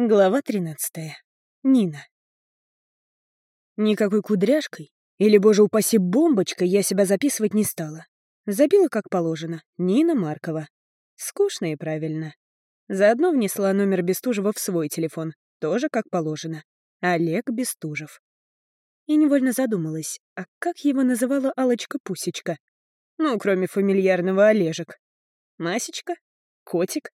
Глава 13. Нина. Никакой кудряшкой или, боже упаси, бомбочкой я себя записывать не стала. Забила как положено. Нина Маркова. Скучно и правильно. Заодно внесла номер Бестужева в свой телефон. Тоже как положено. Олег Бестужев. И невольно задумалась, а как его называла алочка Пусечка? Ну, кроме фамильярного Олежек. Масечка? Котик?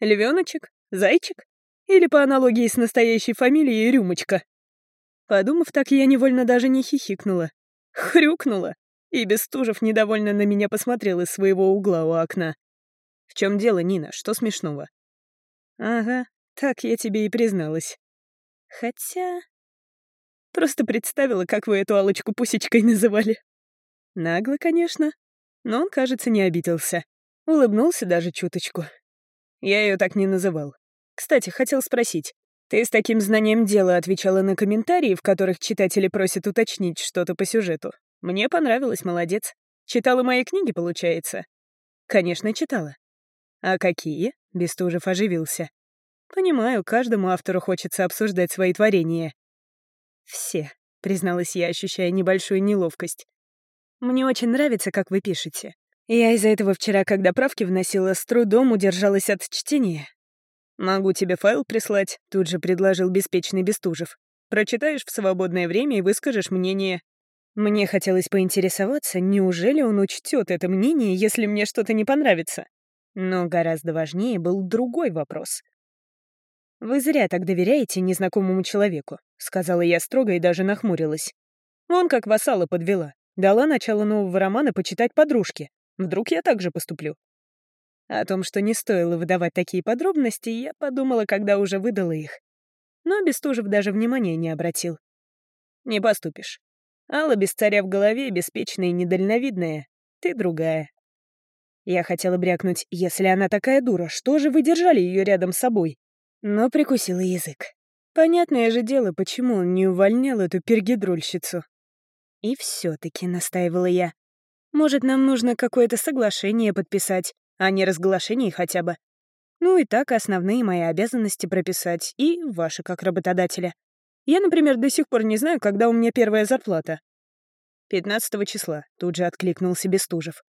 Львеночек? Зайчик? Или по аналогии с настоящей фамилией Рюмочка. Подумав так, я невольно даже не хихикнула. Хрюкнула. И Бестужев недовольно на меня посмотрел из своего угла у окна. «В чем дело, Нина? Что смешного?» «Ага, так я тебе и призналась. Хотя...» Просто представила, как вы эту алочку пусечкой называли. Нагло, конечно, но он, кажется, не обиделся. Улыбнулся даже чуточку. Я ее так не называл. Кстати, хотел спросить. Ты с таким знанием дела отвечала на комментарии, в которых читатели просят уточнить что-то по сюжету. Мне понравилось, молодец. Читала мои книги, получается? Конечно, читала. А какие? Бестужев оживился. Понимаю, каждому автору хочется обсуждать свои творения. Все, призналась я, ощущая небольшую неловкость. Мне очень нравится, как вы пишете. Я из-за этого вчера, когда правки вносила, с трудом удержалась от чтения. «Могу тебе файл прислать», — тут же предложил беспечный Бестужев. «Прочитаешь в свободное время и выскажешь мнение». Мне хотелось поинтересоваться, неужели он учтет это мнение, если мне что-то не понравится. Но гораздо важнее был другой вопрос. «Вы зря так доверяете незнакомому человеку», — сказала я строго и даже нахмурилась. Он как вассала подвела. Дала начало нового романа почитать подружке. Вдруг я так же поступлю. О том, что не стоило выдавать такие подробности, я подумала, когда уже выдала их. Но Бестужев даже внимания не обратил. «Не поступишь. Алла без царя в голове, беспечная и недальновидная. Ты другая». Я хотела брякнуть, если она такая дура, что же вы держали ее рядом с собой? Но прикусила язык. Понятное же дело, почему он не увольнял эту пергидрольщицу. И все таки настаивала я. Может, нам нужно какое-то соглашение подписать, а не разглашений хотя бы. Ну и так основные мои обязанности прописать, и ваши как работодателя. Я, например, до сих пор не знаю, когда у меня первая зарплата. 15 числа, тут же откликнулся Бестужев.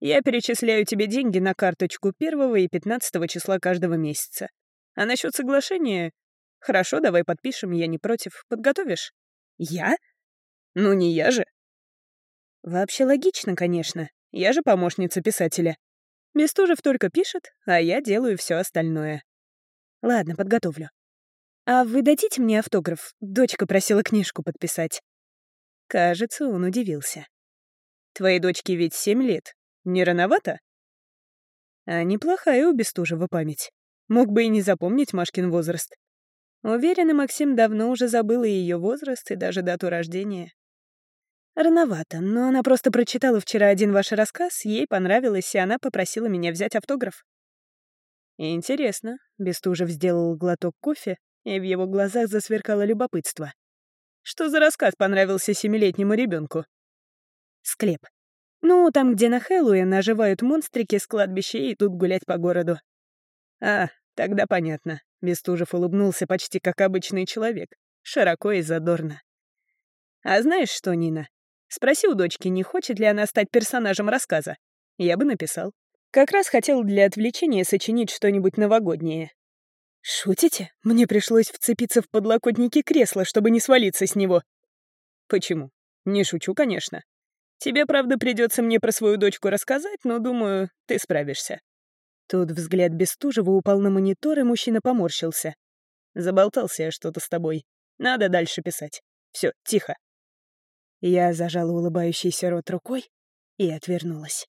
Я перечисляю тебе деньги на карточку первого и 15 числа каждого месяца. А насчет соглашения... Хорошо, давай подпишем, я не против. Подготовишь? Я? Ну не я же. Вообще логично, конечно. Я же помощница писателя. Бестужев только пишет, а я делаю все остальное. Ладно, подготовлю. А вы дадите мне автограф? Дочка просила книжку подписать. Кажется, он удивился. Твоей дочке ведь семь лет. Не рановато? А неплохая у Бестужева память. Мог бы и не запомнить Машкин возраст. Уверена, Максим давно уже забыл и ее возраст, и даже дату рождения. Рановато, но она просто прочитала вчера один ваш рассказ, ей понравилось, и она попросила меня взять автограф. Интересно. Бестужев сделал глоток кофе, и в его глазах засверкало любопытство. Что за рассказ понравился семилетнему ребенку? Склеп. Ну, там, где на Хэллоуин оживают монстрики с кладбища и идут гулять по городу. А, тогда понятно. Бестужев улыбнулся почти как обычный человек, широко и задорно. А знаешь что, Нина? Спроси у дочки, не хочет ли она стать персонажем рассказа. Я бы написал. Как раз хотел для отвлечения сочинить что-нибудь новогоднее. Шутите? Мне пришлось вцепиться в подлокотники кресла, чтобы не свалиться с него. Почему? Не шучу, конечно. Тебе, правда, придется мне про свою дочку рассказать, но, думаю, ты справишься. Тут взгляд Бестужева упал на монитор, и мужчина поморщился. Заболтался я что-то с тобой. Надо дальше писать. Все, тихо. Я зажала улыбающийся рот рукой и отвернулась.